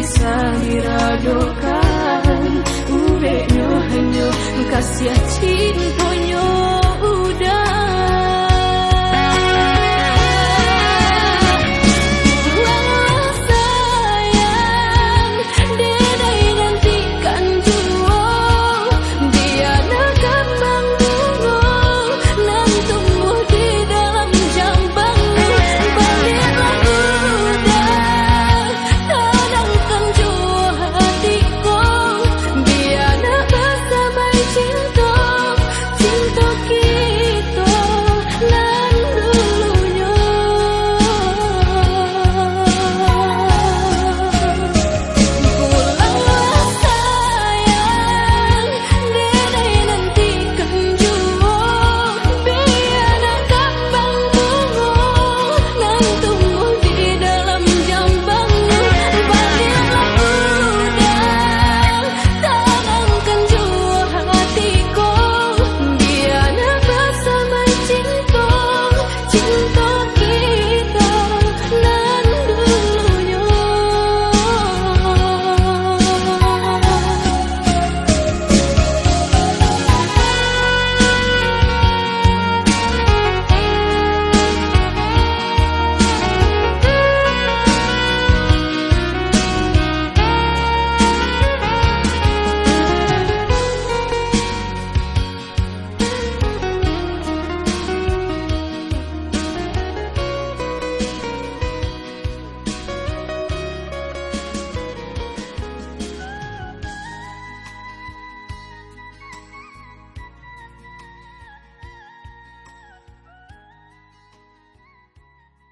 bisa diradokan Ubeknya hanya kasih